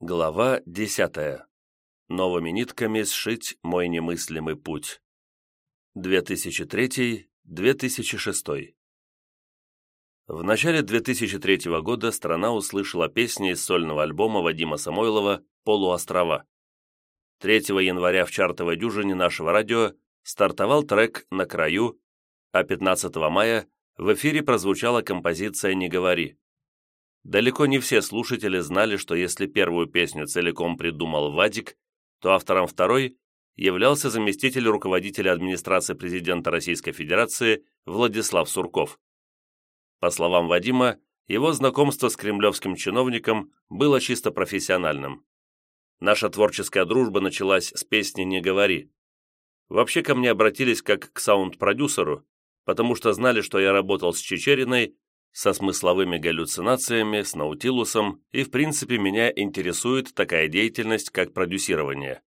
Глава десятая. Новыми нитками сшить мой немыслимый путь. 2003-2006. В начале 2003 года страна услышала песни из сольного альбома Вадима Самойлова «Полуострова». 3 января в чартовой дюжине нашего радио стартовал трек «На краю», а 15 мая в эфире прозвучала композиция «Не говори». Далеко не все слушатели знали, что если первую песню целиком придумал Вадик, то автором второй являлся заместитель руководителя администрации президента Российской Федерации Владислав Сурков. По словам Вадима, его знакомство с кремлевским чиновником было чисто профессиональным. Наша творческая дружба началась с песни «Не говори». Вообще ко мне обратились как к саунд-продюсеру, потому что знали, что я работал с Чечериной со смысловыми галлюцинациями, с Наутилусом, и в принципе меня интересует такая деятельность, как продюсирование.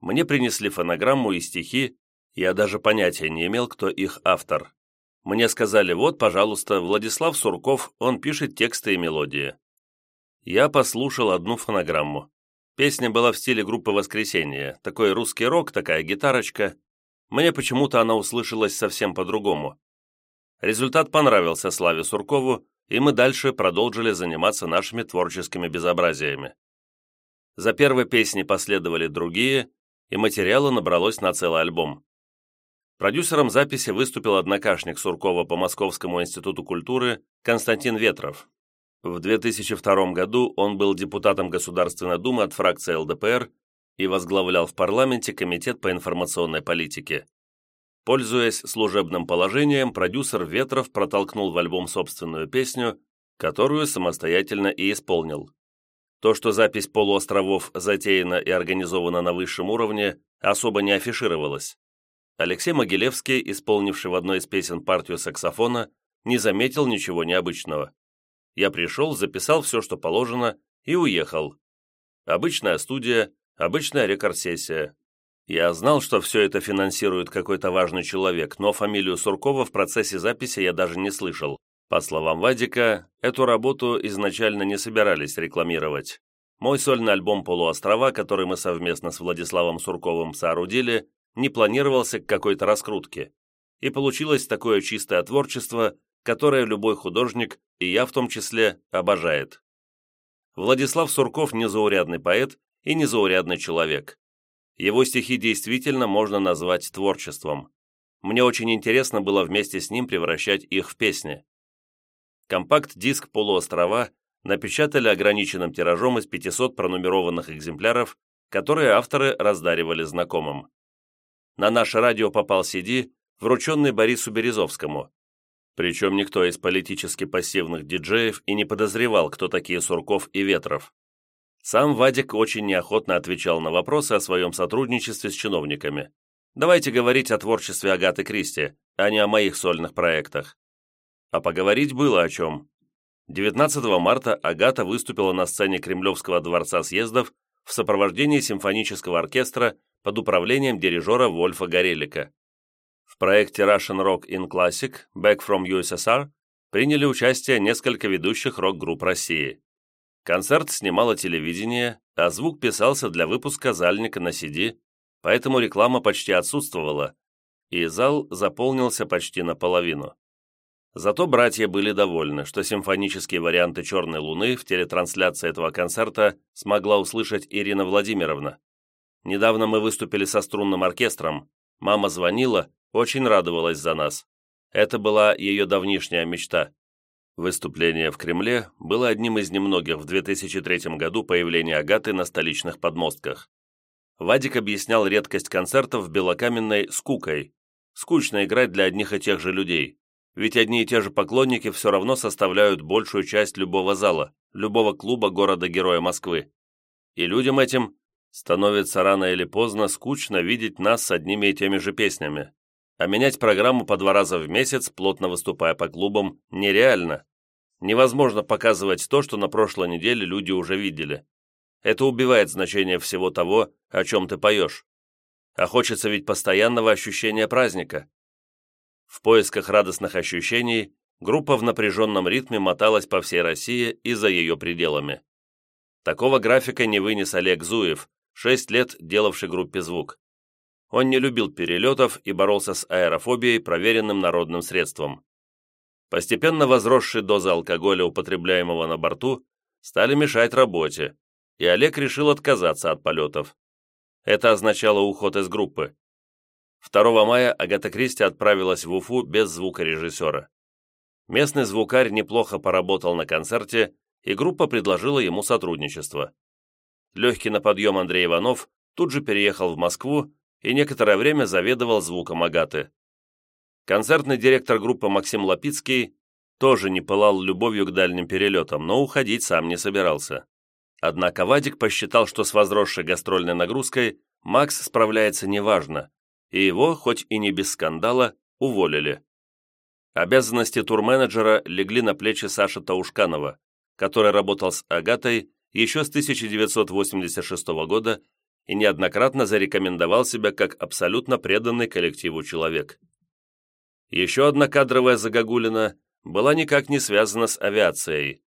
Мне принесли фонограмму и стихи, я даже понятия не имел, кто их автор. Мне сказали, вот, пожалуйста, Владислав Сурков, он пишет тексты и мелодии. Я послушал одну фонограмму. Песня была в стиле группы «Воскресенье», такой русский рок, такая гитарочка. Мне почему-то она услышалась совсем по-другому. Результат понравился Славе Суркову, и мы дальше продолжили заниматься нашими творческими безобразиями. За первой песней последовали другие, и материала набралось на целый альбом. Продюсером записи выступил однокашник Суркова по Московскому институту культуры Константин Ветров. В 2002 году он был депутатом Государственной Думы от фракции ЛДПР и возглавлял в парламенте Комитет по информационной политике. Пользуясь служебным положением, продюсер Ветров протолкнул в альбом собственную песню, которую самостоятельно и исполнил. То, что запись полуостровов затеяна и организована на высшем уровне, особо не афишировалось. Алексей Могилевский, исполнивший в одной из песен партию саксофона, не заметил ничего необычного. Я пришел, записал все, что положено, и уехал. Обычная студия, обычная рекордсессия. Я знал, что все это финансирует какой-то важный человек, но фамилию Суркова в процессе записи я даже не слышал. По словам Вадика, эту работу изначально не собирались рекламировать. Мой сольный альбом «Полуострова», который мы совместно с Владиславом Сурковым соорудили, не планировался к какой-то раскрутке. И получилось такое чистое творчество, которое любой художник, и я в том числе, обожает. Владислав Сурков – незаурядный поэт и незаурядный человек. Его стихи действительно можно назвать творчеством. Мне очень интересно было вместе с ним превращать их в песни. Компакт-диск «Полуострова» напечатали ограниченным тиражом из 500 пронумерованных экземпляров, которые авторы раздаривали знакомым. На наше радио попал CD, врученный Борису Березовскому. Причем никто из политически пассивных диджеев и не подозревал, кто такие Сурков и Ветров. Сам Вадик очень неохотно отвечал на вопросы о своем сотрудничестве с чиновниками. Давайте говорить о творчестве Агаты Кристи, а не о моих сольных проектах. А поговорить было о чем. 19 марта Агата выступила на сцене Кремлевского дворца съездов в сопровождении симфонического оркестра под управлением дирижера Вольфа Горелика. В проекте Russian Rock in Classic Back from USSR приняли участие несколько ведущих рок-групп России. Концерт снимало телевидение, а звук писался для выпуска зальника на CD, поэтому реклама почти отсутствовала, и зал заполнился почти наполовину. Зато братья были довольны, что симфонические варианты «Черной луны» в телетрансляции этого концерта смогла услышать Ирина Владимировна. Недавно мы выступили со струнным оркестром. Мама звонила, очень радовалась за нас. Это была ее давнишняя мечта. Выступление в Кремле было одним из немногих в 2003 году появления Агаты на столичных подмостках. Вадик объяснял редкость концертов в белокаменной скукой. Скучно играть для одних и тех же людей, ведь одни и те же поклонники все равно составляют большую часть любого зала, любого клуба города-героя Москвы. И людям этим становится рано или поздно скучно видеть нас с одними и теми же песнями а менять программу по два раза в месяц, плотно выступая по клубам, нереально. Невозможно показывать то, что на прошлой неделе люди уже видели. Это убивает значение всего того, о чем ты поешь. А хочется ведь постоянного ощущения праздника. В поисках радостных ощущений группа в напряженном ритме моталась по всей России и за ее пределами. Такого графика не вынес Олег Зуев, шесть лет делавший группе «Звук». Он не любил перелетов и боролся с аэрофобией проверенным народным средством. Постепенно возросшие дозы алкоголя, употребляемого на борту, стали мешать работе, и Олег решил отказаться от полетов. Это означало уход из группы. 2 мая Агата Кристи отправилась в Уфу без звукорежиссера. Местный звукарь неплохо поработал на концерте, и группа предложила ему сотрудничество. Легкий на подъем Андрей Иванов тут же переехал в Москву и некоторое время заведовал звуком Агаты. Концертный директор группы Максим Лапицкий тоже не пылал любовью к дальним перелетам, но уходить сам не собирался. Однако Вадик посчитал, что с возросшей гастрольной нагрузкой Макс справляется неважно, и его, хоть и не без скандала, уволили. Обязанности турменеджера легли на плечи Саши Таушканова, который работал с Агатой еще с 1986 года и неоднократно зарекомендовал себя как абсолютно преданный коллективу человек. Еще одна кадровая загогулина была никак не связана с авиацией.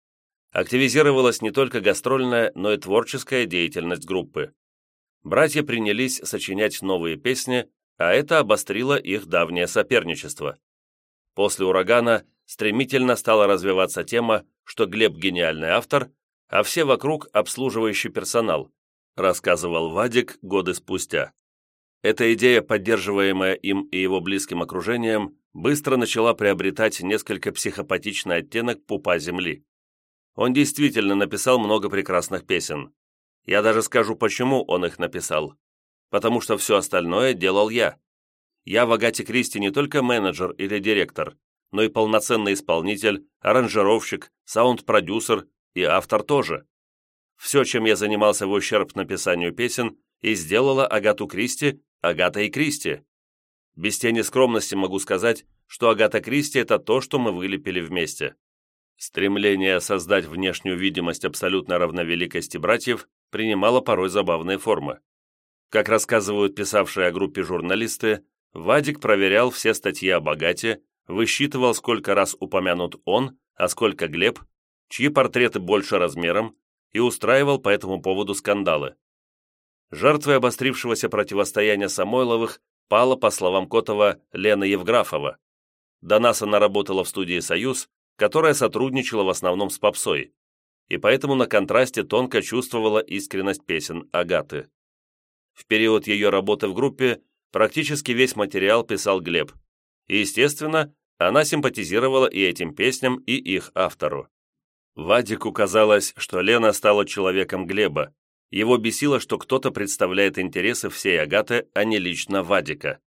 Активизировалась не только гастрольная, но и творческая деятельность группы. Братья принялись сочинять новые песни, а это обострило их давнее соперничество. После «Урагана» стремительно стала развиваться тема, что Глеб гениальный автор, а все вокруг обслуживающий персонал, рассказывал Вадик годы спустя. Эта идея, поддерживаемая им и его близким окружением, быстро начала приобретать несколько психопатичный оттенок пупа земли. Он действительно написал много прекрасных песен. Я даже скажу, почему он их написал. Потому что все остальное делал я. Я в Агате Кристи не только менеджер или директор, но и полноценный исполнитель, аранжировщик, саунд-продюсер и автор тоже. Все, чем я занимался в ущерб написанию песен, и сделала Агату Кристи Агата и Кристи. Без тени скромности могу сказать, что Агата Кристи – это то, что мы вылепили вместе. Стремление создать внешнюю видимость абсолютно равновеликости братьев принимало порой забавные формы. Как рассказывают писавшие о группе журналисты, Вадик проверял все статьи о богате, высчитывал, сколько раз упомянут он, а сколько Глеб, чьи портреты больше размером, и устраивал по этому поводу скандалы. Жертвой обострившегося противостояния Самойловых пала, по словам Котова, Лена Евграфова. До нас она работала в студии «Союз», которая сотрудничала в основном с попсой, и поэтому на контрасте тонко чувствовала искренность песен Агаты. В период ее работы в группе практически весь материал писал Глеб, и, естественно, она симпатизировала и этим песням, и их автору. Вадику казалось, что Лена стала человеком Глеба. Его бесило, что кто-то представляет интересы всей Агаты, а не лично Вадика.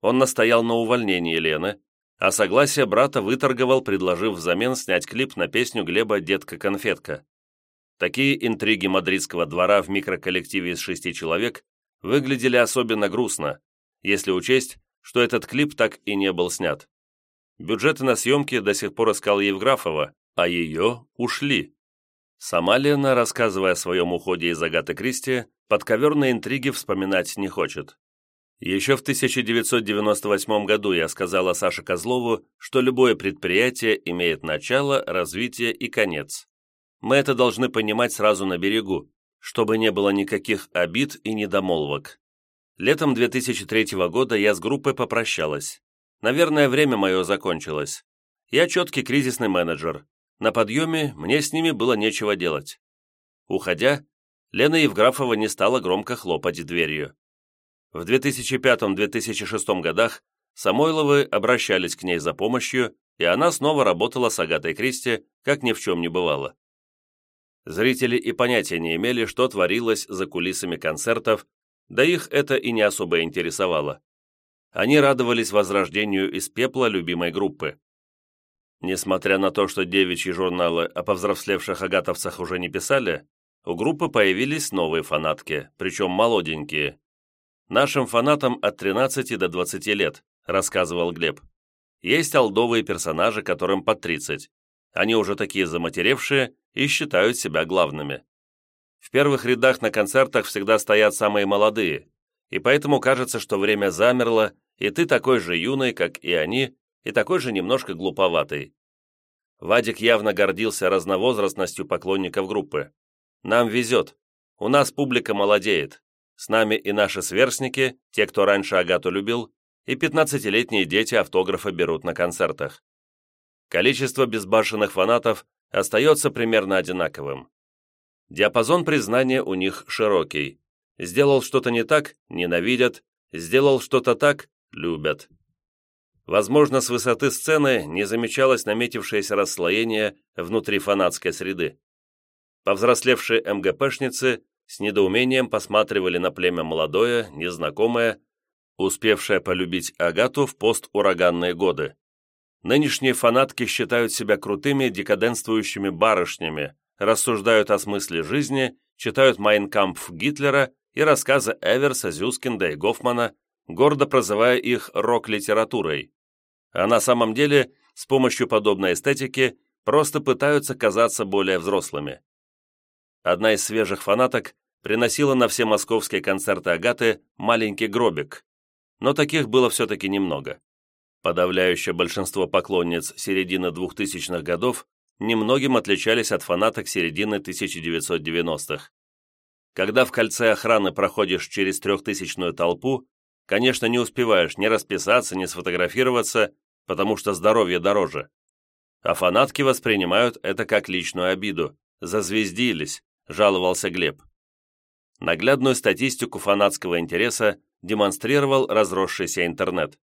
Он настоял на увольнении Лены, а согласие брата выторговал, предложив взамен снять клип на песню Глеба «Детка-конфетка». Такие интриги мадридского двора в микроколлективе из шести человек выглядели особенно грустно, если учесть, что этот клип так и не был снят. Бюджеты на съемки до сих пор искал Евграфова, а ее ушли. Сама Лена, рассказывая о своем уходе из Агаты Кристи, подковерные интриги вспоминать не хочет. Еще в 1998 году я сказала Саше Козлову, что любое предприятие имеет начало, развитие и конец. Мы это должны понимать сразу на берегу, чтобы не было никаких обид и недомолвок. Летом 2003 года я с группой попрощалась. Наверное, время мое закончилось. Я четкий кризисный менеджер, на подъеме мне с ними было нечего делать. Уходя, Лена Евграфова не стала громко хлопать дверью. В 2005-2006 годах Самойловы обращались к ней за помощью, и она снова работала с Агатой Кристи, как ни в чем не бывало. Зрители и понятия не имели, что творилось за кулисами концертов, да их это и не особо интересовало. Они радовались возрождению из пепла любимой группы. Несмотря на то, что девичьи журналы о повзрослевших агатовцах уже не писали, у группы появились новые фанатки, причем молоденькие. «Нашим фанатам от 13 до 20 лет», – рассказывал Глеб. «Есть алдовые персонажи, которым под 30. Они уже такие заматеревшие и считают себя главными. В первых рядах на концертах всегда стоят самые молодые, и поэтому кажется, что время замерло, и ты такой же юный, как и они, и такой же немножко глуповатый. Вадик явно гордился разновозрастностью поклонников группы. Нам везет. У нас публика молодеет. С нами и наши сверстники, те, кто раньше Агату любил, и 15-летние дети автографы берут на концертах. Количество безбашенных фанатов остается примерно одинаковым. Диапазон признания у них широкий. Сделал что-то не так – ненавидят, сделал что-то так – любят. Возможно, с высоты сцены не замечалось наметившееся расслоение внутри фанатской среды. Повзрослевшие МГПшницы с недоумением посматривали на племя молодое, незнакомое, успевшее полюбить Агату в постураганные годы. Нынешние фанатки считают себя крутыми декаденствующими барышнями, рассуждают о смысле жизни, читают «Майнкампф» Гитлера и рассказы Эверса, Зюскинда и Гофмана, гордо прозывая их рок-литературой. А на самом деле, с помощью подобной эстетики, просто пытаются казаться более взрослыми. Одна из свежих фанаток приносила на все московские концерты Агаты маленький гробик, но таких было все-таки немного. Подавляющее большинство поклонниц середины 2000-х годов немногим отличались от фанаток середины 1990-х. Когда в кольце охраны проходишь через трехтысячную толпу, конечно, не успеваешь ни расписаться, ни сфотографироваться, потому что здоровье дороже. А фанатки воспринимают это как личную обиду, зазвездились, жаловался Глеб. Наглядную статистику фанатского интереса демонстрировал разросшийся интернет.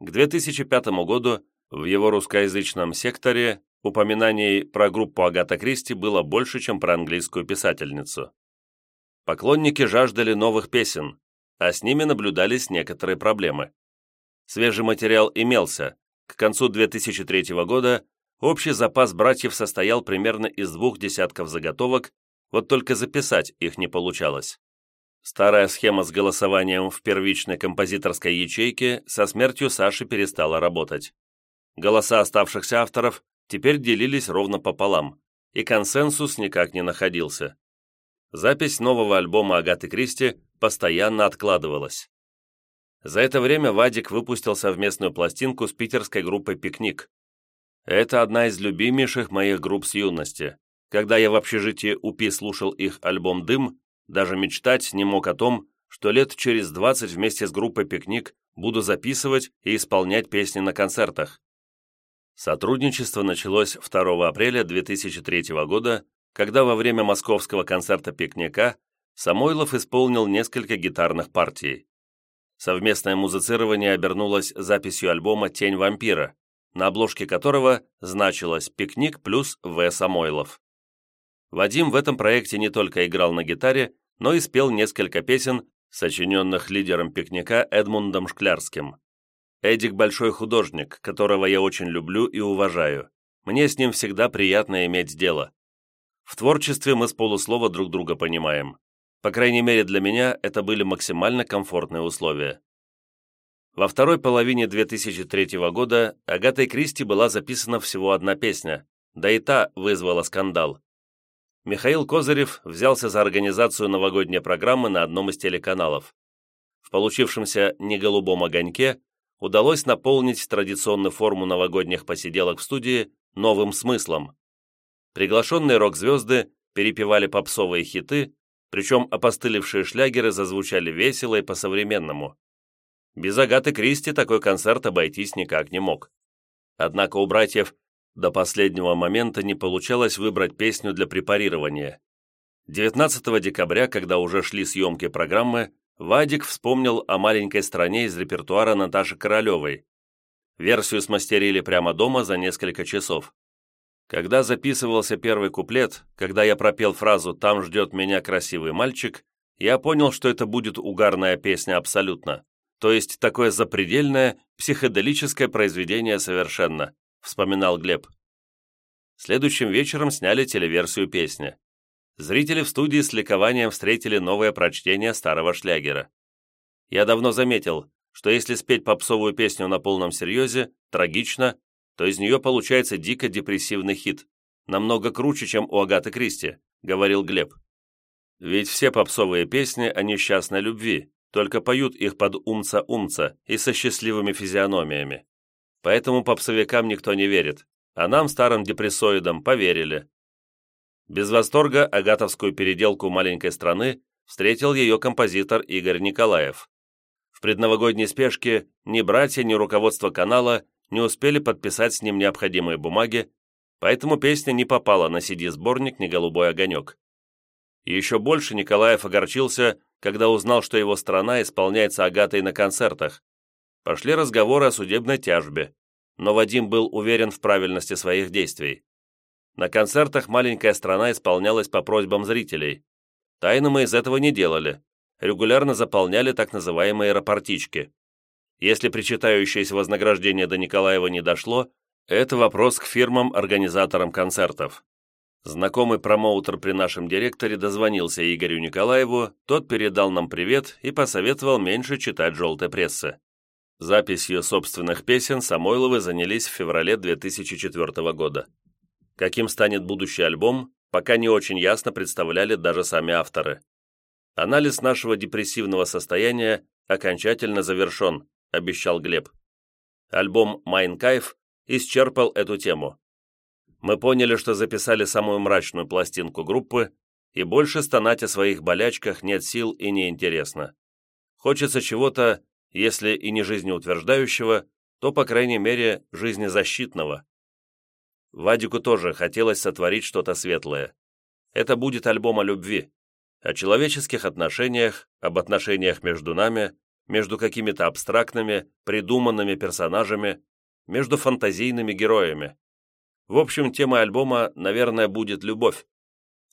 К 2005 году в его русскоязычном секторе упоминаний про группу Агата Кристи было больше, чем про английскую писательницу. Поклонники жаждали новых песен, а с ними наблюдались некоторые проблемы. Свежий материал имелся. К концу 2003 года общий запас братьев состоял примерно из двух десятков заготовок, вот только записать их не получалось. Старая схема с голосованием в первичной композиторской ячейке со смертью Саши перестала работать. Голоса оставшихся авторов теперь делились ровно пополам, и консенсус никак не находился. Запись нового альбома Агаты Кристи постоянно откладывалась. За это время Вадик выпустил совместную пластинку с питерской группой «Пикник». Это одна из любимейших моих групп с юности. Когда я в общежитии УПИ слушал их альбом «Дым», даже мечтать не мог о том, что лет через 20 вместе с группой «Пикник» буду записывать и исполнять песни на концертах. Сотрудничество началось 2 апреля 2003 года, когда во время московского концерта «Пикника» Самойлов исполнил несколько гитарных партий. Совместное музицирование обернулось записью альбома «Тень вампира», на обложке которого значилось «Пикник плюс В. Самойлов». Вадим в этом проекте не только играл на гитаре, но и спел несколько песен, сочиненных лидером пикника Эдмундом Шклярским. Эдик – большой художник, которого я очень люблю и уважаю. Мне с ним всегда приятно иметь дело. В творчестве мы с полуслова друг друга понимаем. По крайней мере для меня это были максимально комфортные условия. Во второй половине 2003 года Агатой Кристи была записана всего одна песня, да и та вызвала скандал. Михаил Козырев взялся за организацию новогодней программы на одном из телеканалов. В получившемся неголубом огоньке удалось наполнить традиционную форму новогодних посиделок в студии новым смыслом. Приглашенные рок-звезды перепевали попсовые хиты, причем опостылевшие шлягеры зазвучали весело и по-современному. Без Агаты Кристи такой концерт обойтись никак не мог. Однако у братьев до последнего момента не получалось выбрать песню для препарирования. 19 декабря, когда уже шли съемки программы, Вадик вспомнил о маленькой стране из репертуара Наташи Королевой. Версию смастерили прямо дома за несколько часов. Когда записывался первый куплет, когда я пропел фразу «Там ждет меня красивый мальчик», я понял, что это будет угарная песня абсолютно, то есть такое запредельное, психоделическое произведение совершенно вспоминал Глеб. Следующим вечером сняли телеверсию песни. Зрители в студии с ликованием встретили новое прочтение старого шлягера. Я давно заметил, что если спеть попсовую песню на полном серьезе, трагично, то из нее получается дико депрессивный хит, намного круче, чем у Агаты Кристи, говорил Глеб. Ведь все попсовые песни о несчастной любви, только поют их под умца-умца и со счастливыми физиономиями. Поэтому попсовикам никто не верит, а нам, старым депрессоидам, поверили. Без восторга агатовскую переделку маленькой страны встретил ее композитор Игорь Николаев. В предновогодней спешке ни братья, ни руководство канала не успели подписать с ним необходимые бумаги, поэтому песня не попала на CD-сборник «Не голубой огонек». Еще больше Николаев огорчился, когда узнал, что его страна исполняется Агатой на концертах. Пошли разговоры о судебной тяжбе, но Вадим был уверен в правильности своих действий. На концертах маленькая страна исполнялась по просьбам зрителей. Тайны мы из этого не делали, регулярно заполняли так называемые рапортички. Если причитающееся вознаграждение до Николаева не дошло, это вопрос к фирмам-организаторам концертов. Знакомый промоутер при нашем директоре дозвонился Игорю Николаеву, тот передал нам привет и посоветовал меньше читать желтой прессы. Записью собственных песен Самойловы занялись в феврале 2004 года. Каким станет будущий альбом, пока не очень ясно представляли даже сами авторы. Анализ нашего депрессивного состояния окончательно завершен, обещал Глеб. Альбом «Майн Кайф» исчерпал эту тему. Мы поняли, что записали самую мрачную пластинку группы, и больше стонать о своих болячках нет сил и неинтересно. Хочется чего-то, если и не жизнеутверждающего, то, по крайней мере, жизнезащитного. Вадику тоже хотелось сотворить что-то светлое. Это будет альбом о любви, о человеческих отношениях, об отношениях между нами, между какими-то абстрактными, придуманными персонажами, между фантазийными героями. В общем, тема альбома, наверное, будет любовь,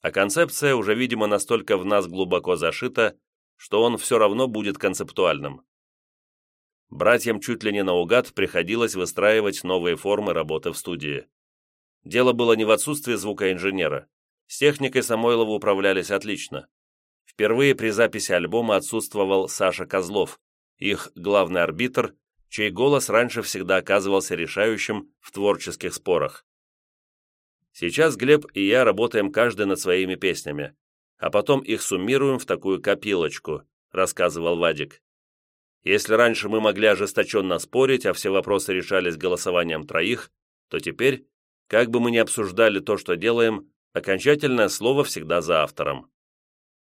а концепция уже, видимо, настолько в нас глубоко зашита, что он все равно будет концептуальным. Братьям чуть ли не наугад приходилось выстраивать новые формы работы в студии. Дело было не в отсутствии звукоинженера. С техникой Самойлова управлялись отлично. Впервые при записи альбома отсутствовал Саша Козлов, их главный арбитр, чей голос раньше всегда оказывался решающим в творческих спорах. Сейчас Глеб и я работаем каждый над своими песнями, а потом их суммируем в такую копилочку, рассказывал Вадик. Если раньше мы могли ожесточенно спорить, а все вопросы решались голосованием троих, то теперь, как бы мы ни обсуждали то, что делаем, окончательное слово всегда за автором.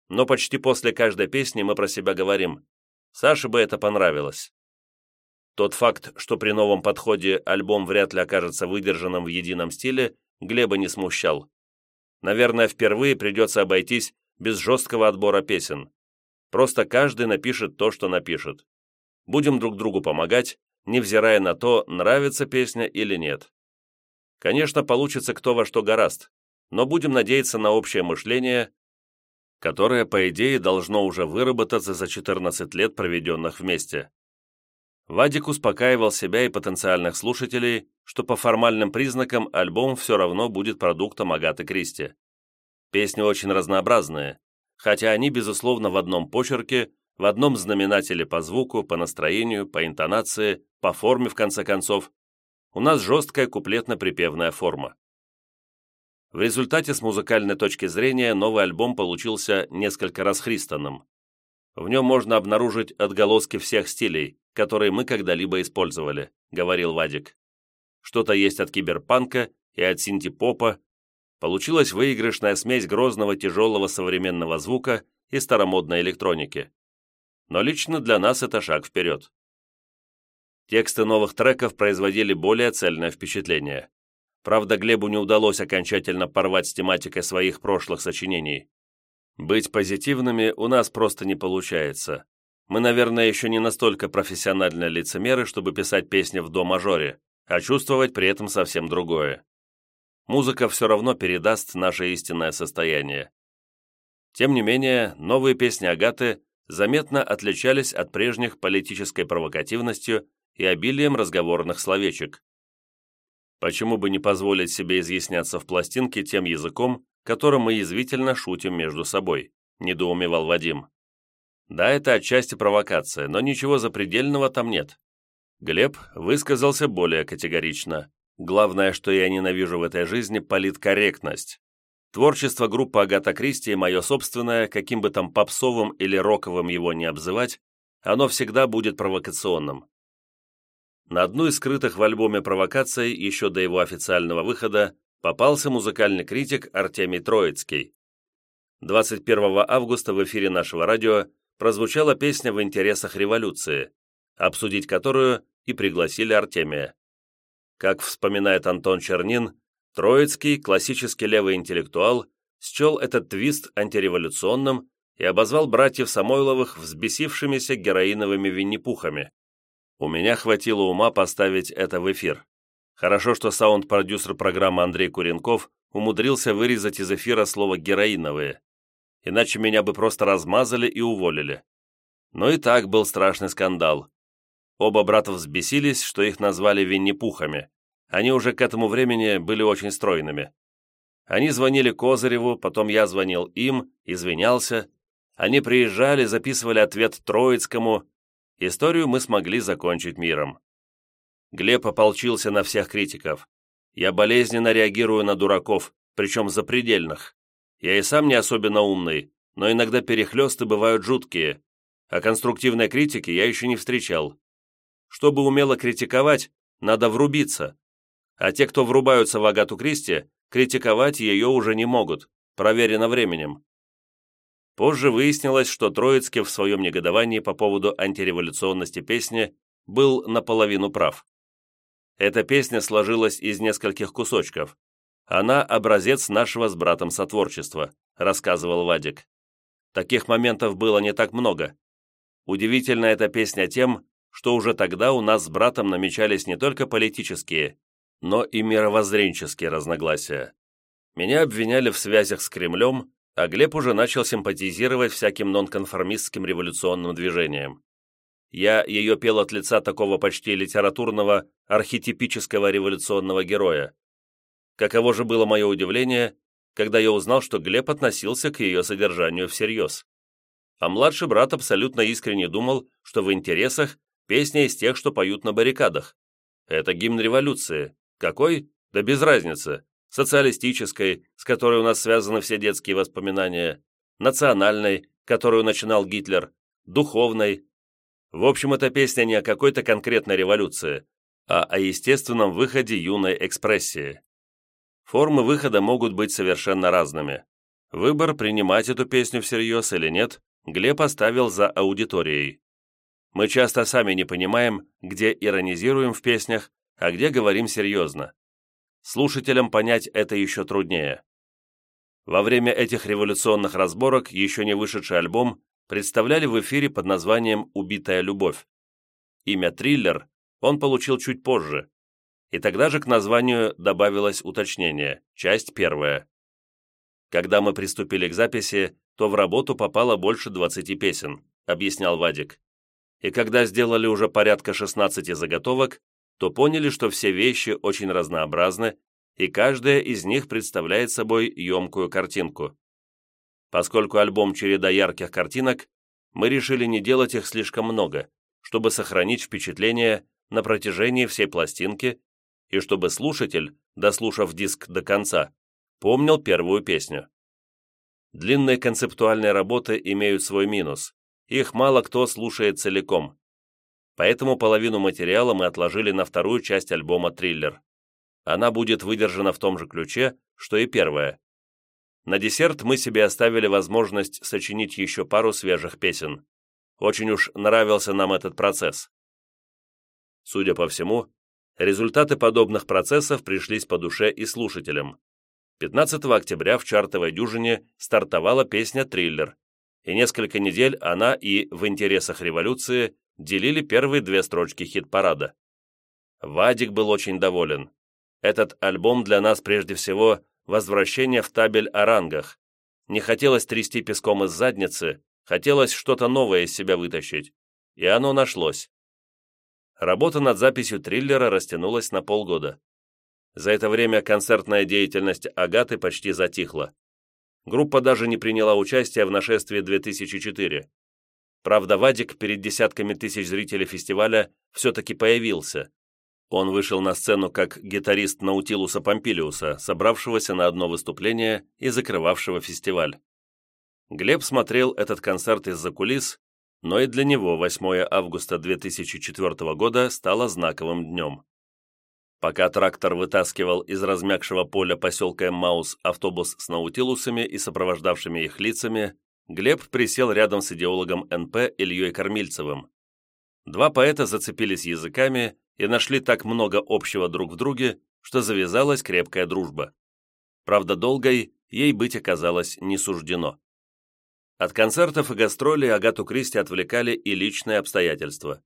Но почти после каждой песни мы про себя говорим «Саше бы это понравилось». Тот факт, что при новом подходе альбом вряд ли окажется выдержанным в едином стиле, Глеба не смущал. Наверное, впервые придется обойтись без жесткого отбора песен. Просто каждый напишет то, что напишет. Будем друг другу помогать, невзирая на то, нравится песня или нет. Конечно, получится кто во что гораст, но будем надеяться на общее мышление, которое, по идее, должно уже выработаться за 14 лет, проведенных вместе. Вадик успокаивал себя и потенциальных слушателей, что по формальным признакам альбом все равно будет продуктом Агаты Кристи. Песни очень разнообразные, хотя они, безусловно, в одном почерке, в одном знаменателе по звуку, по настроению, по интонации, по форме, в конце концов. У нас жесткая куплетно-припевная форма. В результате, с музыкальной точки зрения, новый альбом получился несколько расхристанным. В нем можно обнаружить отголоски всех стилей, которые мы когда-либо использовали», — говорил Вадик. «Что-то есть от киберпанка и от синтепопа. Получилась выигрышная смесь грозного тяжелого современного звука и старомодной электроники. Но лично для нас это шаг вперед». Тексты новых треков производили более цельное впечатление. Правда, Глебу не удалось окончательно порвать с тематикой своих прошлых сочинений. Быть позитивными у нас просто не получается. Мы, наверное, еще не настолько профессиональные лицемеры, чтобы писать песни в до-мажоре, а чувствовать при этом совсем другое. Музыка все равно передаст наше истинное состояние. Тем не менее, новые песни Агаты заметно отличались от прежних политической провокативностью и обилием разговорных словечек. Почему бы не позволить себе изъясняться в пластинке тем языком, которым мы язвительно шутим между собой, недоумевал Вадим. Да, это отчасти провокация, но ничего запредельного там нет. Глеб высказался более категорично. Главное, что я ненавижу в этой жизни – политкорректность. Творчество группы Агата Кристи и мое собственное, каким бы там попсовым или роковым его не обзывать, оно всегда будет провокационным. На одну из скрытых в альбоме провокаций еще до его официального выхода попался музыкальный критик Артемий Троицкий. 21 августа в эфире нашего радио прозвучала песня в интересах революции, обсудить которую и пригласили Артемия. Как вспоминает Антон Чернин, Троицкий, классический левый интеллектуал, счел этот твист антиреволюционным и обозвал братьев Самойловых взбесившимися героиновыми винни-пухами. У меня хватило ума поставить это в эфир. Хорошо, что саунд-продюсер программы Андрей Куренков умудрился вырезать из эфира слово «героиновые». Иначе меня бы просто размазали и уволили. Но и так был страшный скандал. Оба брата взбесились, что их назвали Винни-Пухами. Они уже к этому времени были очень стройными. Они звонили Козыреву, потом я звонил им, извинялся. Они приезжали, записывали ответ Троицкому. Историю мы смогли закончить миром. Глеб ополчился на всех критиков. Я болезненно реагирую на дураков, причем запредельных. Я и сам не особенно умный, но иногда перехлесты бывают жуткие, а конструктивной критики я еще не встречал. Чтобы умело критиковать, надо врубиться. А те, кто врубаются в Агату Кристи, критиковать ее уже не могут, проверено временем. Позже выяснилось, что Троицкий в своем негодовании по поводу антиреволюционности песни был наполовину прав. Эта песня сложилась из нескольких кусочков. Она образец нашего с братом сотворчества, рассказывал Вадик. Таких моментов было не так много. Удивительна эта песня тем, что уже тогда у нас с братом намечались не только политические, но и мировоззренческие разногласия. Меня обвиняли в связях с Кремлем, а Глеб уже начал симпатизировать всяким нонконформистским революционным движениям. Я ее пел от лица такого почти литературного, архетипического революционного героя. Каково же было мое удивление, когда я узнал, что Глеб относился к ее содержанию всерьез. А младший брат абсолютно искренне думал, что в интересах песня из тех, что поют на баррикадах. Это гимн революции. Какой? Да без разницы. Социалистической, с которой у нас связаны все детские воспоминания, национальной, которую начинал Гитлер, духовной, в общем, эта песня не о какой-то конкретной революции, а о естественном выходе юной экспрессии. Формы выхода могут быть совершенно разными. Выбор, принимать эту песню всерьез или нет, Глеб оставил за аудиторией. Мы часто сами не понимаем, где иронизируем в песнях, а где говорим серьезно. Слушателям понять это еще труднее. Во время этих революционных разборок еще не вышедший альбом представляли в эфире под названием «Убитая любовь». Имя «Триллер» он получил чуть позже, и тогда же к названию добавилось уточнение, часть первая. Когда мы приступили к записи, то в работу попало больше 20 песен, объяснял Вадик. И когда сделали уже порядка 16 заготовок, то поняли, что все вещи очень разнообразны, и каждая из них представляет собой емкую картинку. Поскольку альбом «Череда ярких картинок», мы решили не делать их слишком много, чтобы сохранить впечатление на протяжении всей пластинки и чтобы слушатель, дослушав диск до конца, помнил первую песню. Длинные концептуальные работы имеют свой минус, их мало кто слушает целиком. Поэтому половину материала мы отложили на вторую часть альбома «Триллер». Она будет выдержана в том же ключе, что и первая, на десерт мы себе оставили возможность сочинить еще пару свежих песен. Очень уж нравился нам этот процесс. Судя по всему, результаты подобных процессов пришлись по душе и слушателям. 15 октября в чартовой дюжине стартовала песня «Триллер», и несколько недель она и «В интересах революции» делили первые две строчки хит-парада. Вадик был очень доволен. Этот альбом для нас прежде всего возвращение в табель о рангах. Не хотелось трясти песком из задницы, хотелось что-то новое из себя вытащить. И оно нашлось. Работа над записью триллера растянулась на полгода. За это время концертная деятельность Агаты почти затихла. Группа даже не приняла участия в нашествии 2004. Правда, Вадик перед десятками тысяч зрителей фестиваля все-таки появился, он вышел на сцену как гитарист Наутилуса Помпилиуса, собравшегося на одно выступление и закрывавшего фестиваль. Глеб смотрел этот концерт из-за кулис, но и для него 8 августа 2004 года стало знаковым днем. Пока трактор вытаскивал из размягшего поля поселка Маус автобус с наутилусами и сопровождавшими их лицами, Глеб присел рядом с идеологом НП Ильей Кормильцевым. Два поэта зацепились языками и нашли так много общего друг в друге, что завязалась крепкая дружба. Правда, долгой ей быть оказалось не суждено. От концертов и гастролей Агату Кристи отвлекали и личные обстоятельства.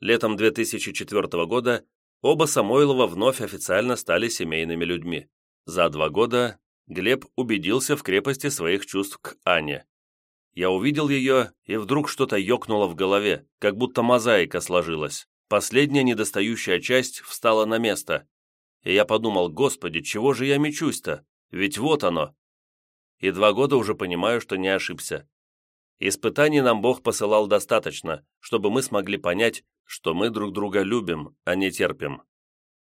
Летом 2004 года Оба Самойлова вновь официально стали семейными людьми. За два года Глеб убедился в крепости своих чувств к Ане. Я увидел ее, и вдруг что-то ёкнуло в голове, как будто мозаика сложилась. Последняя недостающая часть встала на место. И я подумал, господи, чего же я мечусь-то? Ведь вот оно. И два года уже понимаю, что не ошибся. Испытаний нам Бог посылал достаточно, чтобы мы смогли понять, что мы друг друга любим, а не терпим.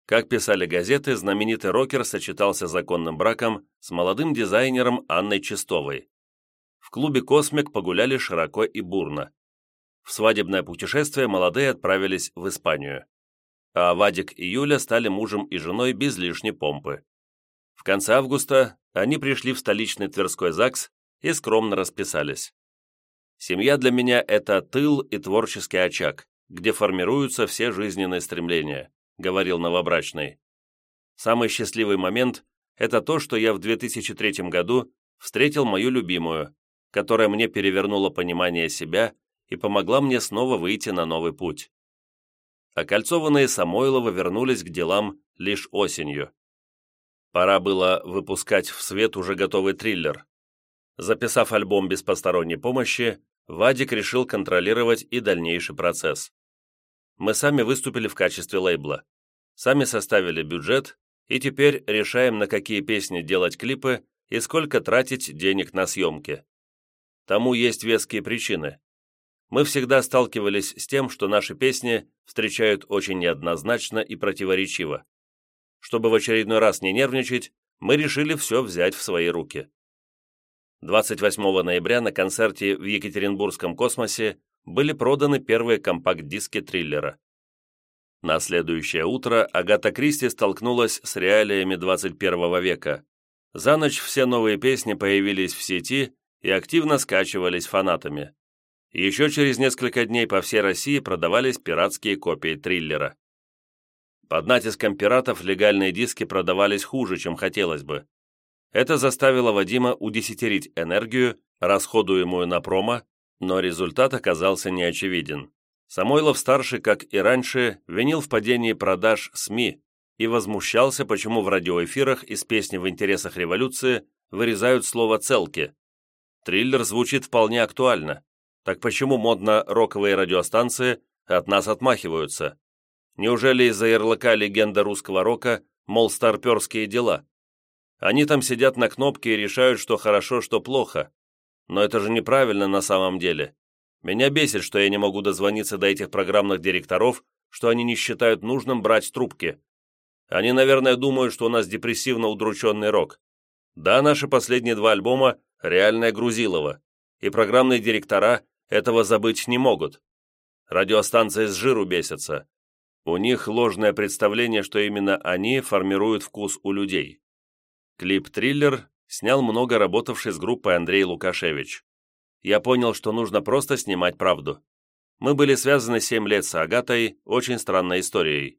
Как писали газеты, знаменитый рокер сочетался законным браком с молодым дизайнером Анной Чистовой. Клубе «Космик» погуляли широко и бурно. В свадебное путешествие молодые отправились в Испанию. А Вадик и Юля стали мужем и женой без лишней помпы. В конце августа они пришли в столичный Тверской ЗАГС и скромно расписались. Семья для меня – это тыл и творческий очаг, где формируются все жизненные стремления», — говорил новобрачный. «Самый счастливый момент — это то, что я в 2003 году встретил мою любимую, которая мне перевернула понимание себя и помогла мне снова выйти на новый путь». Окольцованные Самойловы вернулись к делам лишь осенью. Пора было выпускать в свет уже готовый триллер. Записав альбом без посторонней помощи, Вадик решил контролировать и дальнейший процесс. Мы сами выступили в качестве лейбла, сами составили бюджет и теперь решаем, на какие песни делать клипы и сколько тратить денег на съемки. Тому есть веские причины. Мы всегда сталкивались с тем, что наши песни встречают очень неоднозначно и противоречиво. Чтобы в очередной раз не нервничать, мы решили все взять в свои руки. 28 ноября на концерте в Екатеринбургском космосе были проданы первые компакт-диски триллера. На следующее утро Агата Кристи столкнулась с реалиями 21 века. За ночь все новые песни появились в сети и активно скачивались фанатами. Еще через несколько дней по всей России продавались пиратские копии триллера. Под натиском пиратов легальные диски продавались хуже, чем хотелось бы. Это заставило Вадима удесятерить энергию, расходуемую на промо, но результат оказался неочевиден. Самойлов-старший, как и раньше, винил в падении продаж СМИ и возмущался, почему в радиоэфирах из песни в интересах революции вырезают слово «целки». Триллер звучит вполне актуально. Так почему модно-роковые радиостанции от нас отмахиваются? Неужели из-за ярлыка легенда русского рока, мол, старперские дела? Они там сидят на кнопке и решают, что хорошо, что плохо. Но это же неправильно на самом деле. Меня бесит, что я не могу дозвониться до этих программных директоров, что они не считают нужным брать трубки. Они, наверное, думают, что у нас депрессивно удрученный рок. Да, наши последние два альбома – реальное грузилово, и программные директора этого забыть не могут. Радиостанции с жиру бесятся. У них ложное представление, что именно они формируют вкус у людей. Клип-триллер снял много работавший с группой Андрей Лукашевич. Я понял, что нужно просто снимать правду. Мы были связаны 7 лет с Агатой, очень странной историей.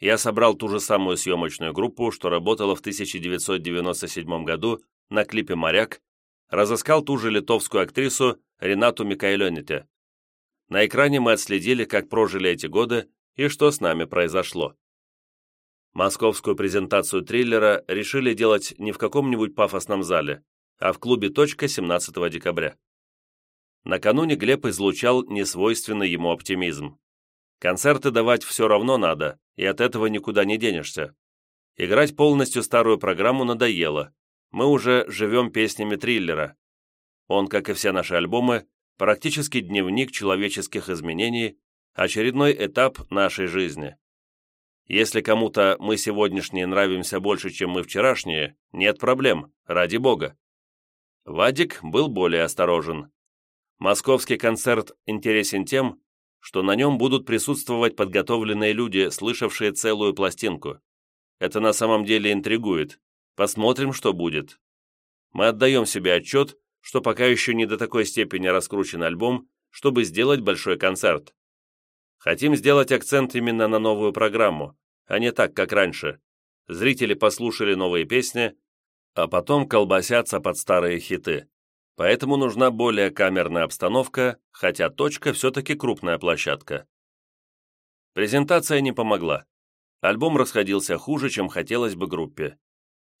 Я собрал ту же самую съемочную группу, что работала в 1997 году на клипе «Моряк», разыскал ту же литовскую актрису Ренату Микаэлените. На экране мы отследили, как прожили эти годы и что с нами произошло. Московскую презентацию триллера решили делать не в каком-нибудь пафосном зале, а в клубе «Точка» 17 декабря. Накануне Глеб излучал несвойственный ему оптимизм. Концерты давать все равно надо, и от этого никуда не денешься. Играть полностью старую программу надоело. Мы уже живем песнями триллера. Он, как и все наши альбомы, практически дневник человеческих изменений, очередной этап нашей жизни. Если кому-то мы сегодняшние нравимся больше, чем мы вчерашние, нет проблем, ради бога. Вадик был более осторожен. Московский концерт интересен тем, что на нем будут присутствовать подготовленные люди, слышавшие целую пластинку. Это на самом деле интригует. Посмотрим, что будет. Мы отдаем себе отчет, что пока еще не до такой степени раскручен альбом, чтобы сделать большой концерт. Хотим сделать акцент именно на новую программу, а не так, как раньше. Зрители послушали новые песни, а потом колбасятся под старые хиты. Поэтому нужна более камерная обстановка, хотя «Точка» все-таки крупная площадка. Презентация не помогла. Альбом расходился хуже, чем хотелось бы группе.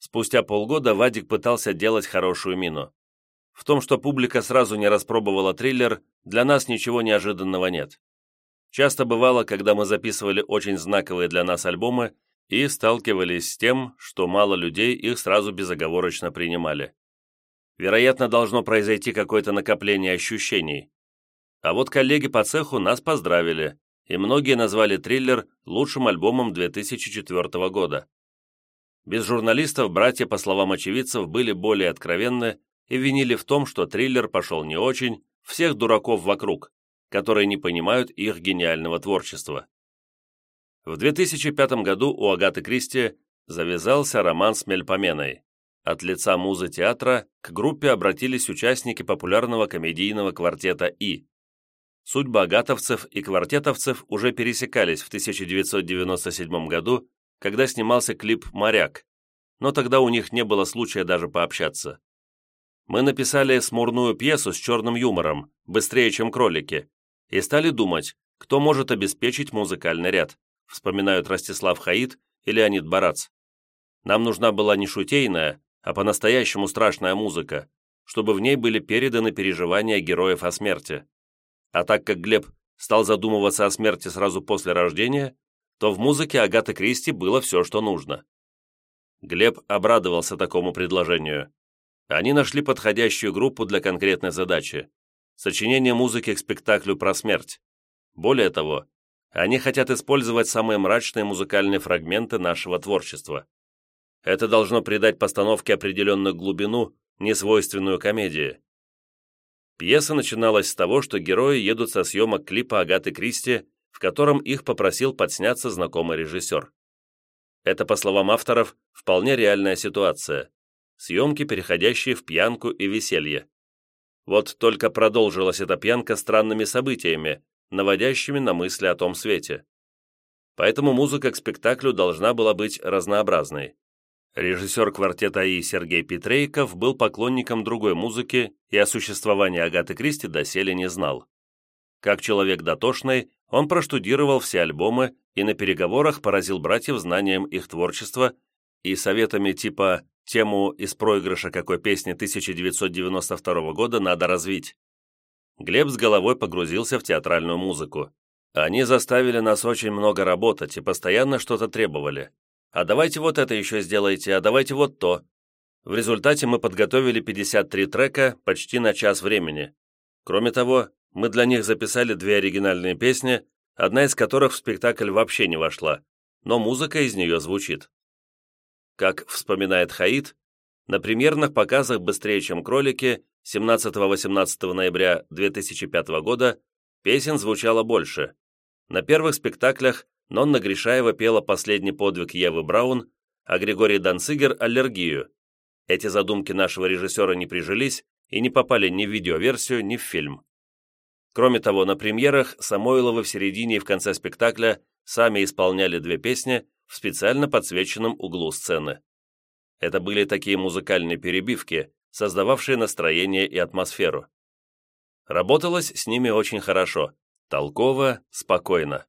Спустя полгода Вадик пытался делать хорошую мину. В том, что публика сразу не распробовала триллер, для нас ничего неожиданного нет. Часто бывало, когда мы записывали очень знаковые для нас альбомы и сталкивались с тем, что мало людей их сразу безоговорочно принимали. Вероятно, должно произойти какое-то накопление ощущений. А вот коллеги по цеху нас поздравили, и многие назвали триллер лучшим альбомом 2004 года. Без журналистов братья, по словам очевидцев, были более откровенны и винили в том, что триллер пошел не очень, всех дураков вокруг, которые не понимают их гениального творчества. В 2005 году у Агаты Кристи завязался роман с Мельпоменой. От лица музы театра к группе обратились участники популярного комедийного квартета «И». Судьбы агатовцев и квартетовцев уже пересекались в 1997 году, когда снимался клип «Моряк», но тогда у них не было случая даже пообщаться. Мы написали смурную пьесу с черным юмором, быстрее, чем кролики, и стали думать, кто может обеспечить музыкальный ряд, вспоминают Ростислав Хаид и Леонид Барац. Нам нужна была не шутейная, а по-настоящему страшная музыка, чтобы в ней были переданы переживания героев о смерти. А так как Глеб стал задумываться о смерти сразу после рождения, то в музыке Агаты Кристи было все, что нужно. Глеб обрадовался такому предложению. Они нашли подходящую группу для конкретной задачи – сочинение музыки к спектаклю про смерть. Более того, они хотят использовать самые мрачные музыкальные фрагменты нашего творчества. Это должно придать постановке определенную глубину, несвойственную комедии. Пьеса начиналась с того, что герои едут со съемок клипа Агаты Кристи, в котором их попросил подсняться знакомый режиссер. Это, по словам авторов, вполне реальная ситуация. Съемки, переходящие в пьянку и веселье. Вот только продолжилась эта пьянка странными событиями, наводящими на мысли о том свете. Поэтому музыка к спектаклю должна была быть разнообразной. Режиссер квартета И Сергей Петрейков был поклонником другой музыки и о существовании Агаты Кристи доселе не знал. Как человек дотошный, он проштудировал все альбомы и на переговорах поразил братьев знанием их творчества и советами типа «тему из проигрыша какой песни 1992 года надо развить». Глеб с головой погрузился в театральную музыку. Они заставили нас очень много работать и постоянно что-то требовали а давайте вот это еще сделайте, а давайте вот то. В результате мы подготовили 53 трека почти на час времени. Кроме того, мы для них записали две оригинальные песни, одна из которых в спектакль вообще не вошла, но музыка из нее звучит. Как вспоминает Хаид, на премьерных показах «Быстрее, чем кролики» 17-18 ноября 2005 года песен звучало больше. На первых спектаклях Нонна Гришаева пела последний подвиг Евы Браун, а Григорий Данцигер – аллергию. Эти задумки нашего режиссера не прижились и не попали ни в видеоверсию, ни в фильм. Кроме того, на премьерах Самойловы в середине и в конце спектакля сами исполняли две песни в специально подсвеченном углу сцены. Это были такие музыкальные перебивки, создававшие настроение и атмосферу. Работалось с ними очень хорошо, толково, спокойно.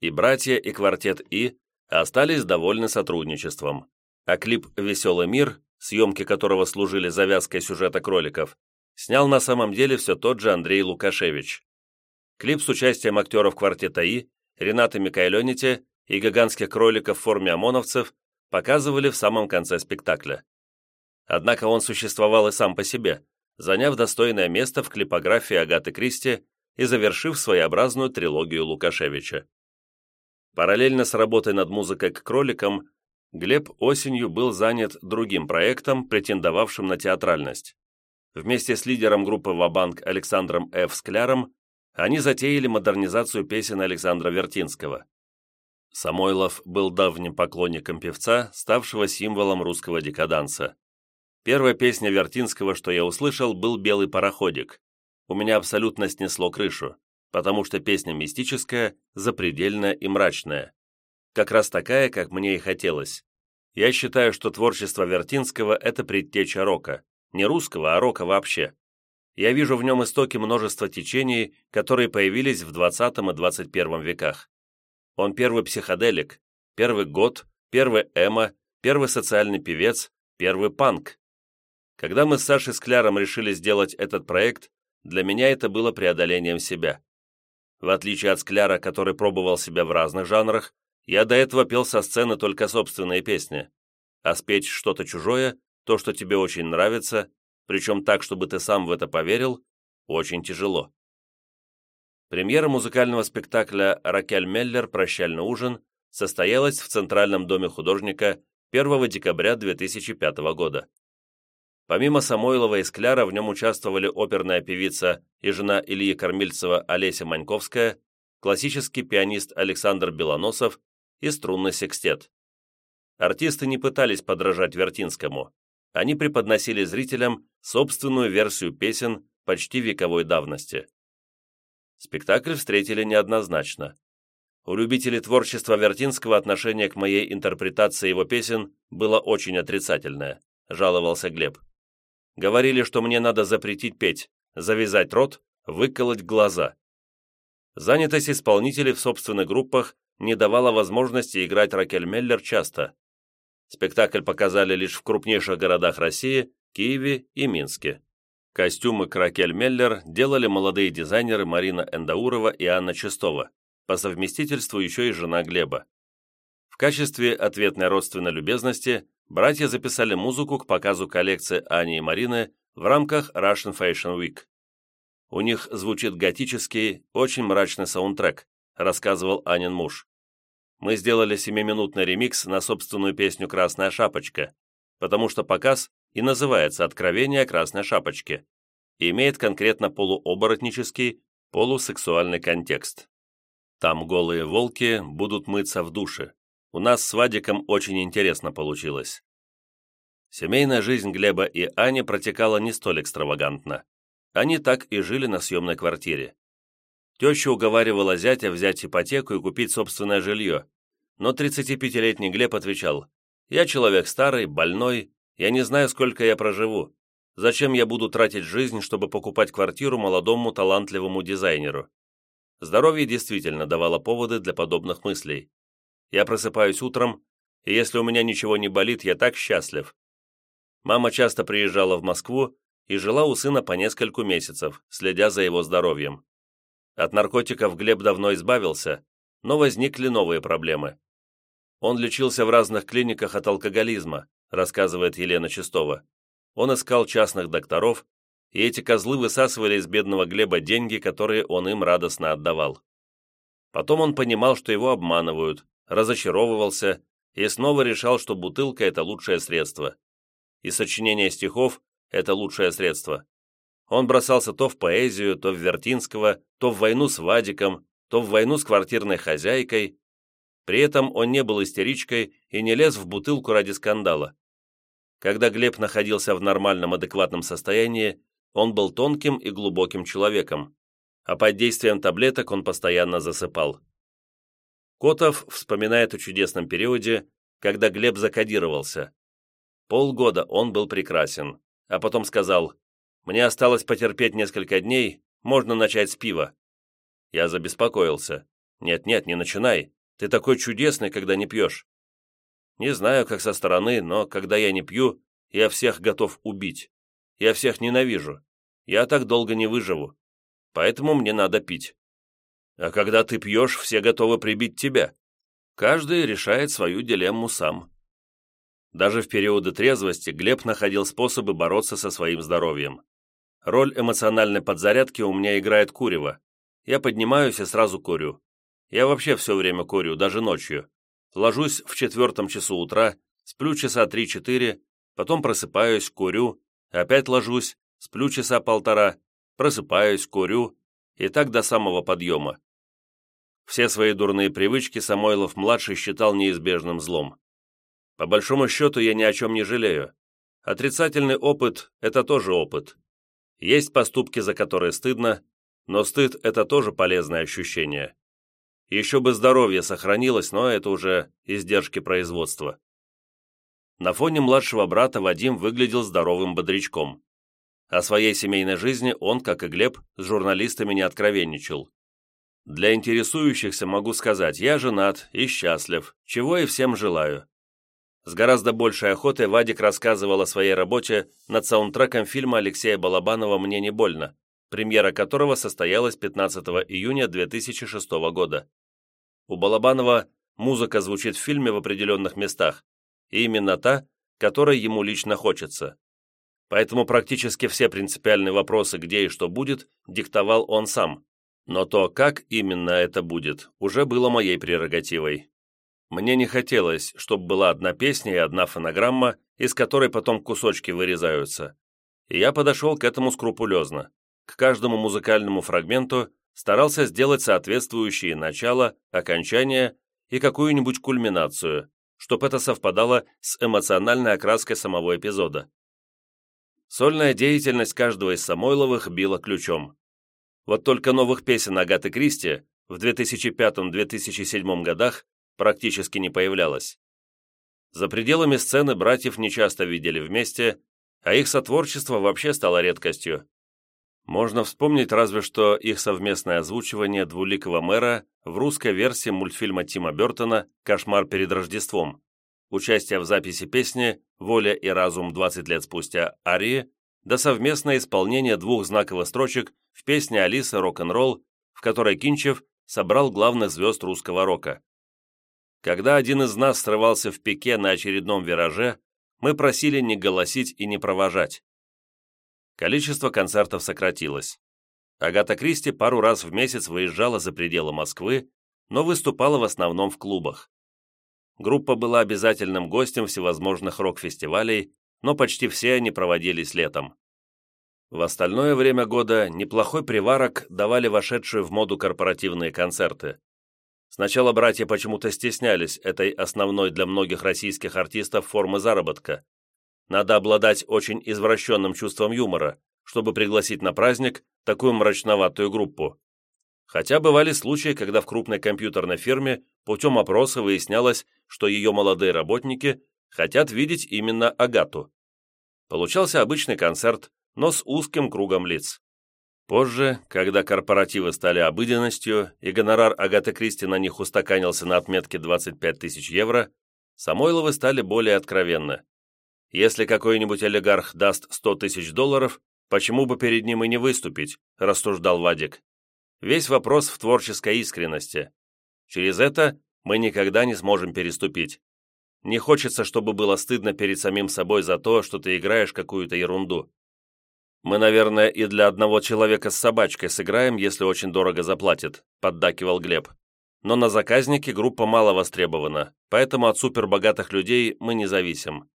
И братья, и квартет И остались довольны сотрудничеством. А клип «Веселый мир», съемки которого служили завязкой сюжета кроликов, снял на самом деле все тот же Андрей Лукашевич. Клип с участием актеров квартета И, Рената Микайлените и гигантских кроликов в форме ОМОНовцев показывали в самом конце спектакля. Однако он существовал и сам по себе, заняв достойное место в клипографии Агаты Кристи и завершив своеобразную трилогию Лукашевича. Параллельно с работой над музыкой к кроликам, Глеб осенью был занят другим проектом, претендовавшим на театральность. Вместе с лидером группы «Вабанк» Александром Ф. Скляром Они затеяли модернизацию песен Александра Вертинского. Самойлов был давним поклонником певца, ставшего символом русского декаданса. Первая песня Вертинского, что я услышал, был «Белый пароходик». У меня абсолютно снесло крышу, потому что песня мистическая, запредельная и мрачная. Как раз такая, как мне и хотелось. Я считаю, что творчество Вертинского – это предтеча рока. Не русского, а рока вообще. Я вижу в нем истоки множества течений, которые появились в 20 и 21 веках. Он первый психоделик, первый год, первый эмо, первый социальный певец, первый панк. Когда мы с Сашей Скляром решили сделать этот проект, для меня это было преодолением себя. В отличие от Скляра, который пробовал себя в разных жанрах, я до этого пел со сцены только собственные песни, а спеть что-то чужое, то, что тебе очень нравится, причем так, чтобы ты сам в это поверил, очень тяжело. Премьера музыкального спектакля «Ракель Меллер. Прощальный ужин» состоялась в Центральном доме художника 1 декабря 2005 года. Помимо Самойлова и Скляра в нем участвовали оперная певица и жена Ильи Кормильцева Олеся Маньковская, классический пианист Александр Белоносов и струнный секстет. Артисты не пытались подражать Вертинскому. Они преподносили зрителям собственную версию песен почти вековой давности. Спектакль встретили неоднозначно. У любителей творчества Вертинского отношение к моей интерпретации его песен было очень отрицательное, жаловался Глеб. Говорили, что мне надо запретить петь, завязать рот, выколоть глаза. Занятость исполнителей в собственных группах не давала возможности играть Ракель Меллер часто. Спектакль показали лишь в крупнейших городах России, Киеве и Минске. Костюмы к Ракель Меллер делали молодые дизайнеры Марина Эндаурова и Анна Чистова, по совместительству еще и жена Глеба. В качестве ответной родственной любезности братья записали музыку к показу коллекции Ани и Марины в рамках Russian Fashion Week. У них звучит готический, очень мрачный саундтрек, рассказывал Анин муж. Мы сделали семиминутный ремикс на собственную песню «Красная шапочка», потому что показ и называется «Откровение красной шапочке» и имеет конкретно полуоборотнический, полусексуальный контекст. Там голые волки будут мыться в душе. У нас с Вадиком очень интересно получилось. Семейная жизнь Глеба и Ани протекала не столь экстравагантно. Они так и жили на съемной квартире. Теща уговаривала зятя взять ипотеку и купить собственное жилье, но 35-летний Глеб отвечал, «Я человек старый, больной, я не знаю, сколько я проживу. Зачем я буду тратить жизнь, чтобы покупать квартиру молодому талантливому дизайнеру?» Здоровье действительно давало поводы для подобных мыслей. Я просыпаюсь утром, и если у меня ничего не болит, я так счастлив. Мама часто приезжала в Москву и жила у сына по нескольку месяцев, следя за его здоровьем. От наркотиков Глеб давно избавился, но возникли новые проблемы. Он лечился в разных клиниках от алкоголизма, рассказывает Елена Чистова. Он искал частных докторов, и эти козлы высасывали из бедного Глеба деньги, которые он им радостно отдавал. Потом он понимал, что его обманывают, разочаровывался и снова решал, что бутылка – это лучшее средство. И сочинение стихов – это лучшее средство. Он бросался то в поэзию, то в Вертинского, то в войну с Вадиком, то в войну с квартирной хозяйкой. При этом он не был истеричкой и не лез в бутылку ради скандала. Когда Глеб находился в нормальном адекватном состоянии, он был тонким и глубоким человеком, а под действием таблеток он постоянно засыпал. Котов вспоминает о чудесном периоде, когда Глеб закодировался. Полгода он был прекрасен, а потом сказал мне осталось потерпеть несколько дней, можно начать с пива». Я забеспокоился. «Нет-нет, не начинай. Ты такой чудесный, когда не пьешь». Не знаю, как со стороны, но когда я не пью, я всех готов убить. Я всех ненавижу. Я так долго не выживу. Поэтому мне надо пить. А когда ты пьешь, все готовы прибить тебя. Каждый решает свою дилемму сам. Даже в периоды трезвости Глеб находил способы бороться со своим здоровьем. Роль эмоциональной подзарядки у меня играет курево. Я поднимаюсь и сразу курю. Я вообще все время курю, даже ночью. Ложусь в четвертом часу утра, сплю часа три-четыре, потом просыпаюсь, курю, опять ложусь, сплю часа полтора, просыпаюсь, курю, и так до самого подъема. Все свои дурные привычки Самойлов-младший считал неизбежным злом. По большому счету я ни о чем не жалею. Отрицательный опыт – это тоже опыт. Есть поступки, за которые стыдно, но стыд – это тоже полезное ощущение. Еще бы здоровье сохранилось, но это уже издержки производства. На фоне младшего брата Вадим выглядел здоровым бодрячком. О своей семейной жизни он, как и Глеб, с журналистами не откровенничал. Для интересующихся могу сказать, я женат и счастлив, чего и всем желаю. С гораздо большей охотой Вадик рассказывал о своей работе над саундтреком фильма Алексея Балабанова «Мне не больно», премьера которого состоялась 15 июня 2006 года. У Балабанова музыка звучит в фильме в определенных местах, и именно та, которой ему лично хочется. Поэтому практически все принципиальные вопросы, где и что будет, диктовал он сам. Но то, как именно это будет, уже было моей прерогативой. Мне не хотелось, чтобы была одна песня и одна фонограмма, из которой потом кусочки вырезаются. И я подошел к этому скрупулезно. К каждому музыкальному фрагменту старался сделать соответствующие начало, окончание и какую-нибудь кульминацию, чтобы это совпадало с эмоциональной окраской самого эпизода. Сольная деятельность каждого из Самойловых била ключом. Вот только новых песен Агаты Кристи в 2005-2007 годах практически не появлялось. За пределами сцены братьев нечасто видели вместе, а их сотворчество вообще стало редкостью. Можно вспомнить разве что их совместное озвучивание двуликого мэра в русской версии мультфильма Тима Бертона «Кошмар перед Рождеством», участие в записи песни «Воля и разум 20 лет спустя» Арии, да совместное исполнение двух знаковых строчек в песне Алиса «Рок-н-ролл», в которой Кинчев собрал главных звезд русского рока. Когда один из нас срывался в пике на очередном вираже, мы просили не голосить и не провожать. Количество концертов сократилось. Агата Кристи пару раз в месяц выезжала за пределы Москвы, но выступала в основном в клубах. Группа была обязательным гостем всевозможных рок-фестивалей, но почти все они проводились летом. В остальное время года неплохой приварок давали вошедшие в моду корпоративные концерты. Сначала братья почему-то стеснялись этой основной для многих российских артистов формы заработка. Надо обладать очень извращенным чувством юмора, чтобы пригласить на праздник такую мрачноватую группу. Хотя бывали случаи, когда в крупной компьютерной фирме путем опроса выяснялось, что ее молодые работники хотят видеть именно Агату. Получался обычный концерт, но с узким кругом лиц. Позже, когда корпоративы стали обыденностью и гонорар Агаты Кристи на них устаканился на отметке 25 тысяч евро, Самойловы стали более откровенны. Если какой-нибудь олигарх даст 100 тысяч долларов, почему бы перед ним и не выступить, рассуждал Вадик. Весь вопрос в творческой искренности. Через это мы никогда не сможем переступить. Не хочется, чтобы было стыдно перед самим собой за то, что ты играешь какую-то ерунду. Мы, наверное, и для одного человека с собачкой сыграем, если очень дорого заплатит», — поддакивал Глеб. «Но на заказнике группа мало востребована, поэтому от супербогатых людей мы не зависим».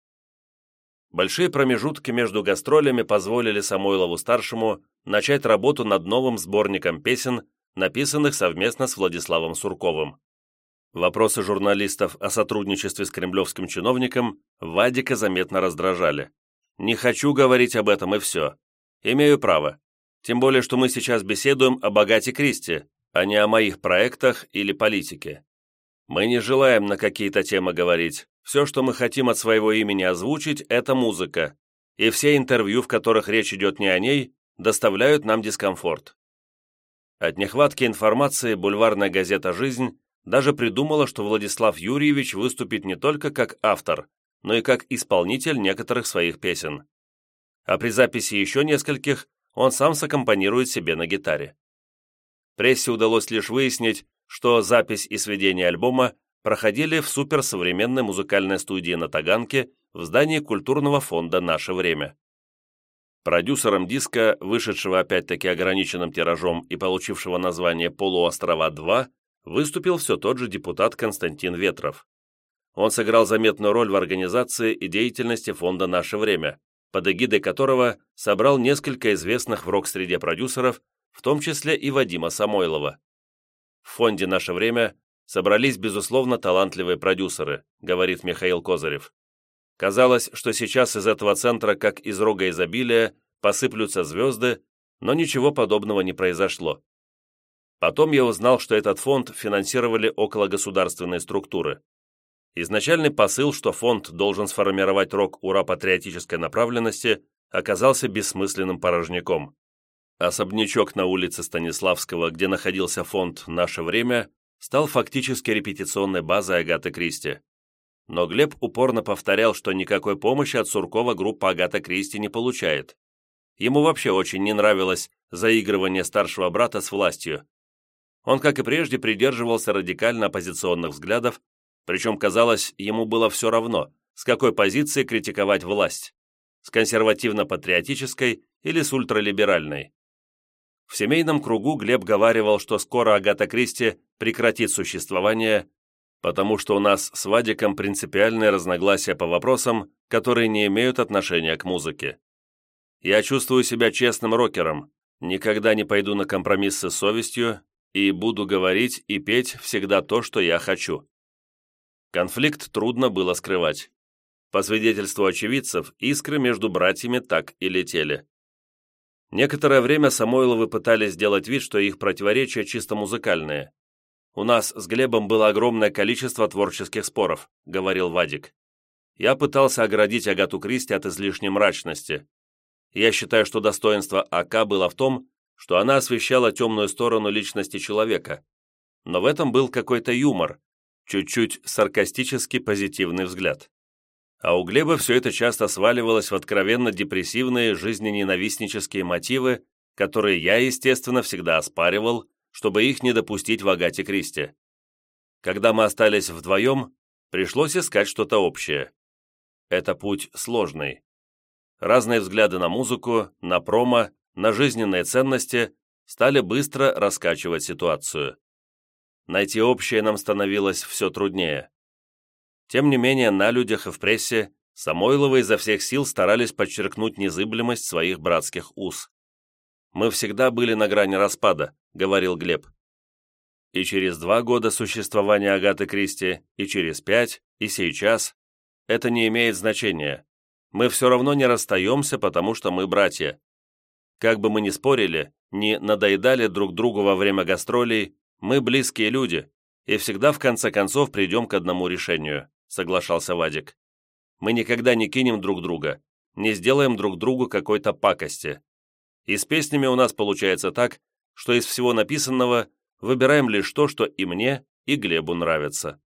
Большие промежутки между гастролями позволили Самойлову-старшему начать работу над новым сборником песен, написанных совместно с Владиславом Сурковым. Вопросы журналистов о сотрудничестве с кремлевским чиновником Вадика заметно раздражали. «Не хочу говорить об этом, и все. Имею право. Тем более, что мы сейчас беседуем о богате Кристи, а не о моих проектах или политике. Мы не желаем на какие-то темы говорить. Все, что мы хотим от своего имени озвучить, это музыка. И все интервью, в которых речь идет не о ней, доставляют нам дискомфорт. От нехватки информации бульварная газета «Жизнь» даже придумала, что Владислав Юрьевич выступит не только как автор, но и как исполнитель некоторых своих песен. А при записи еще нескольких он сам саккомпанирует себе на гитаре. Прессе удалось лишь выяснить, что запись и сведение альбома проходили в суперсовременной музыкальной студии на Таганке в здании культурного фонда «Наше время». Продюсером диска, вышедшего опять-таки ограниченным тиражом и получившего название «Полуострова-2», выступил все тот же депутат Константин Ветров. Он сыграл заметную роль в организации и деятельности фонда «Наше время», под эгидой которого собрал несколько известных в рок-среде продюсеров, в том числе и Вадима Самойлова. В фонде «Наше время» собрались, безусловно, талантливые продюсеры, говорит Михаил Козырев. Казалось, что сейчас из этого центра, как из рога изобилия, посыплются звезды, но ничего подобного не произошло. Потом я узнал, что этот фонд финансировали окологосударственные структуры. Изначальный посыл, что фонд должен сформировать рок ура-патриотической направленности, оказался бессмысленным порожняком. Особнячок на улице Станиславского, где находился фонд «Наше время», стал фактически репетиционной базой Агаты Кристи. Но Глеб упорно повторял, что никакой помощи от Суркова группа Агата Кристи не получает. Ему вообще очень не нравилось заигрывание старшего брата с властью. Он, как и прежде, придерживался радикально оппозиционных взглядов, причем, казалось, ему было все равно, с какой позиции критиковать власть, с консервативно-патриотической или с ультралиберальной. В семейном кругу Глеб говаривал, что скоро Агата Кристи прекратит существование, потому что у нас с Вадиком принципиальные разногласия по вопросам, которые не имеют отношения к музыке. Я чувствую себя честным рокером, никогда не пойду на компромиссы с совестью и буду говорить и петь всегда то, что я хочу. Конфликт трудно было скрывать. По свидетельству очевидцев, искры между братьями так и летели. Некоторое время Самойловы пытались сделать вид, что их противоречия чисто музыкальные. «У нас с Глебом было огромное количество творческих споров», — говорил Вадик. «Я пытался оградить Агату Кристи от излишней мрачности. Я считаю, что достоинство АК было в том, что она освещала темную сторону личности человека. Но в этом был какой-то юмор, чуть-чуть саркастически позитивный взгляд. А у Глеба все это часто сваливалось в откровенно депрессивные, жизнененавистнические мотивы, которые я, естественно, всегда оспаривал, чтобы их не допустить в Агате Кристи. Когда мы остались вдвоем, пришлось искать что-то общее. Это путь сложный. Разные взгляды на музыку, на промо, на жизненные ценности стали быстро раскачивать ситуацию. Найти общее нам становилось все труднее. Тем не менее, на людях и в прессе Самойловы изо всех сил старались подчеркнуть незыблемость своих братских уз. «Мы всегда были на грани распада», — говорил Глеб. И через два года существования Агаты Кристи, и через пять, и сейчас это не имеет значения. Мы все равно не расстаемся, потому что мы братья. Как бы мы ни спорили, не надоедали друг другу во время гастролей, мы близкие люди, и всегда в конце концов придем к одному решению», — соглашался Вадик. «Мы никогда не кинем друг друга, не сделаем друг другу какой-то пакости. И с песнями у нас получается так, что из всего написанного выбираем лишь то, что и мне, и Глебу нравится».